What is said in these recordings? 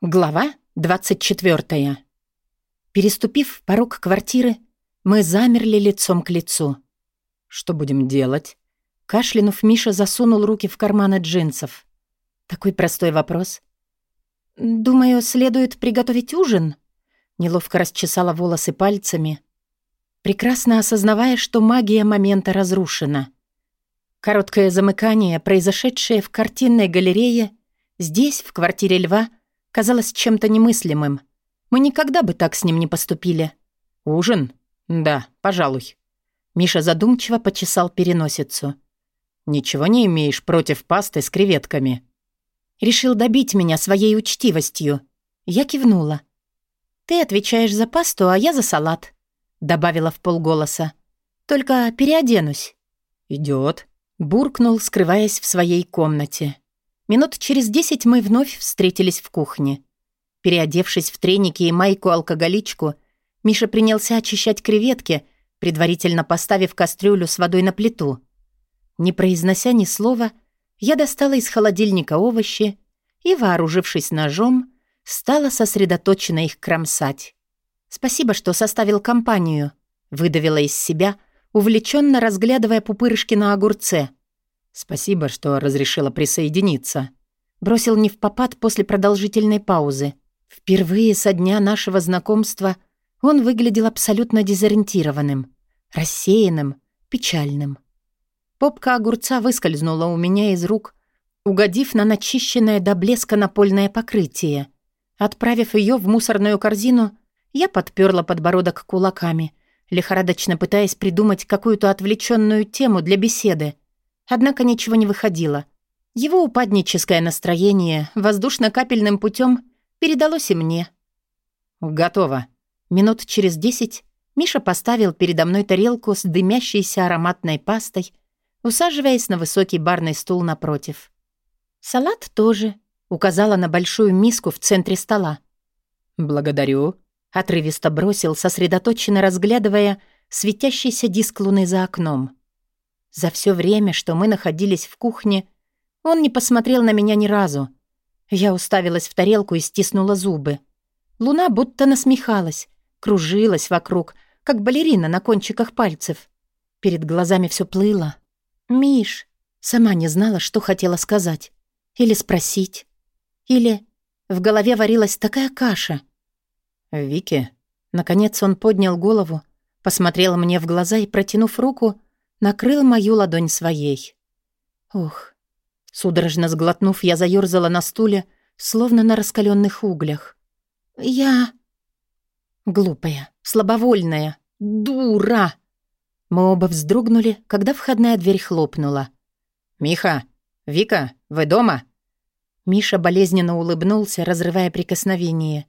Глава 24. Переступив порог квартиры, мы замерли лицом к лицу. «Что будем делать?» Кашлянув, Миша засунул руки в карманы джинсов. Такой простой вопрос. «Думаю, следует приготовить ужин?» Неловко расчесала волосы пальцами, прекрасно осознавая, что магия момента разрушена. Короткое замыкание, произошедшее в картинной галерее, здесь, в квартире льва — казалось чем-то немыслимым. Мы никогда бы так с ним не поступили. «Ужин? Да, пожалуй». Миша задумчиво почесал переносицу. «Ничего не имеешь против пасты с креветками?» Решил добить меня своей учтивостью. Я кивнула. «Ты отвечаешь за пасту, а я за салат», — добавила в полголоса. «Только переоденусь». «Идёт», — буркнул, скрываясь в своей комнате. Минут через десять мы вновь встретились в кухне. Переодевшись в треники и майку-алкоголичку, Миша принялся очищать креветки, предварительно поставив кастрюлю с водой на плиту. Не произнося ни слова, я достала из холодильника овощи и, вооружившись ножом, стала сосредоточенно их кромсать. «Спасибо, что составил компанию», — выдавила из себя, увлеченно разглядывая пупырышки на огурце — «Спасибо, что разрешила присоединиться». Бросил не в попад после продолжительной паузы. Впервые со дня нашего знакомства он выглядел абсолютно дезориентированным, рассеянным, печальным. Попка огурца выскользнула у меня из рук, угодив на начищенное до блеска напольное покрытие. Отправив ее в мусорную корзину, я подперла подбородок кулаками, лихорадочно пытаясь придумать какую-то отвлеченную тему для беседы — Однако ничего не выходило. Его упадническое настроение воздушно-капельным путем передалось и мне. «Готово». Минут через десять Миша поставил передо мной тарелку с дымящейся ароматной пастой, усаживаясь на высокий барный стул напротив. «Салат тоже», — указала на большую миску в центре стола. «Благодарю», — отрывисто бросил, сосредоточенно разглядывая светящийся диск луны за окном. За все время, что мы находились в кухне, он не посмотрел на меня ни разу. Я уставилась в тарелку и стиснула зубы. Луна будто насмехалась, кружилась вокруг, как балерина на кончиках пальцев. Перед глазами все плыло. «Миш!» Сама не знала, что хотела сказать. Или спросить. Или... В голове варилась такая каша. «Вики...» Наконец он поднял голову, посмотрел мне в глаза и, протянув руку, накрыл мою ладонь своей. Ух. Судорожно сглотнув, я заёрзала на стуле, словно на раскаленных углях. Я... Глупая, слабовольная, дура. Мы оба вздрогнули, когда входная дверь хлопнула. «Миха! Вика, вы дома?» Миша болезненно улыбнулся, разрывая прикосновение.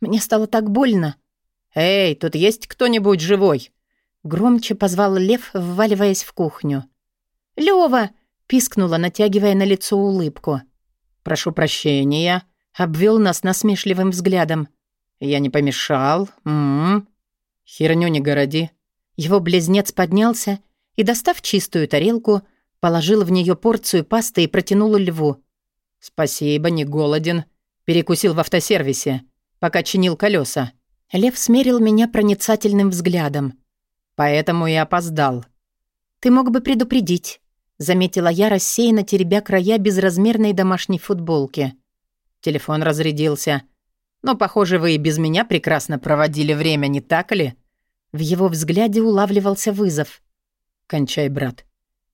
Мне стало так больно. «Эй, тут есть кто-нибудь живой?» Громче позвал Лев, вваливаясь в кухню. «Лёва!» — пискнула, натягивая на лицо улыбку. «Прошу прощения», — обвел нас насмешливым взглядом. «Я не помешал. М -м -м. Херню не городи». Его близнец поднялся и, достав чистую тарелку, положил в нее порцию пасты и протянул льву. «Спасибо, не голоден». Перекусил в автосервисе, пока чинил колеса. Лев смерил меня проницательным взглядом. Поэтому и опоздал. Ты мог бы предупредить, заметила я, рассеянно теребя края безразмерной домашней футболки. Телефон разрядился. Но, похоже, вы и без меня прекрасно проводили время, не так ли? В его взгляде улавливался вызов. «Кончай, брат.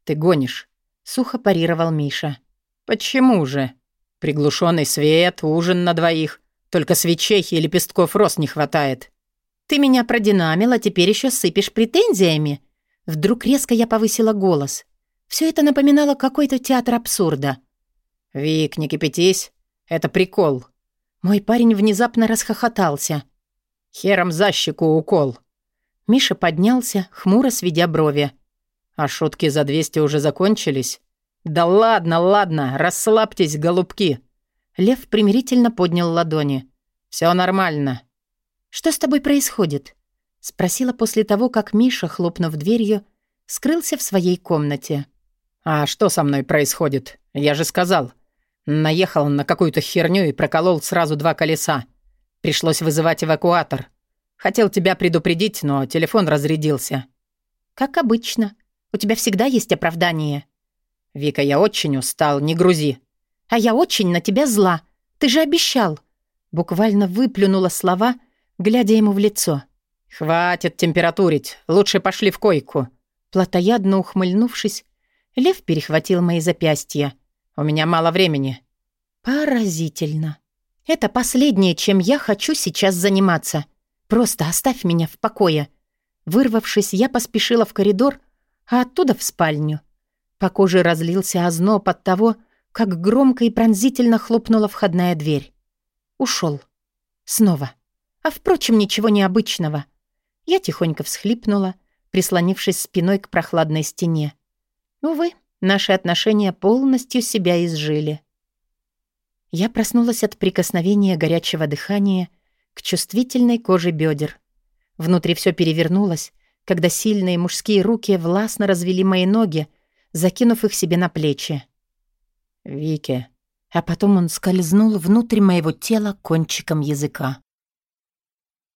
Ты гонишь», — сухо парировал Миша. «Почему же? Приглушенный свет, ужин на двоих. Только свечей и лепестков роз не хватает». «Ты меня продинамил, а теперь еще сыпешь претензиями?» Вдруг резко я повысила голос. Все это напоминало какой-то театр абсурда. «Вик, не кипятись. Это прикол». Мой парень внезапно расхохотался. «Хером за щеку укол». Миша поднялся, хмуро сведя брови. «А шутки за 200 уже закончились?» «Да ладно, ладно, расслабьтесь, голубки!» Лев примирительно поднял ладони. «Все нормально. «Что с тобой происходит?» — спросила после того, как Миша, хлопнув дверью, скрылся в своей комнате. «А что со мной происходит? Я же сказал. Наехал на какую-то херню и проколол сразу два колеса. Пришлось вызывать эвакуатор. Хотел тебя предупредить, но телефон разрядился. Как обычно. У тебя всегда есть оправдание. Вика, я очень устал, не грузи. А я очень на тебя зла. Ты же обещал. Буквально выплюнула слова, глядя ему в лицо. Хватит температурить. Лучше пошли в койку. Платоядно ухмыльнувшись, Лев перехватил мои запястья. У меня мало времени». «Поразительно. Это последнее, чем я хочу сейчас заниматься. Просто оставь меня в покое». Вырвавшись, я поспешила в коридор, а оттуда в спальню. По коже разлился озноб от того, как громко и пронзительно хлопнула входная дверь. Ушел. Снова. А впрочем, ничего необычного. Я тихонько всхлипнула, прислонившись спиной к прохладной стене. Увы, Наши отношения полностью себя изжили. Я проснулась от прикосновения горячего дыхания к чувствительной коже бедер. Внутри все перевернулось, когда сильные мужские руки властно развели мои ноги, закинув их себе на плечи. «Вики». А потом он скользнул внутрь моего тела кончиком языка.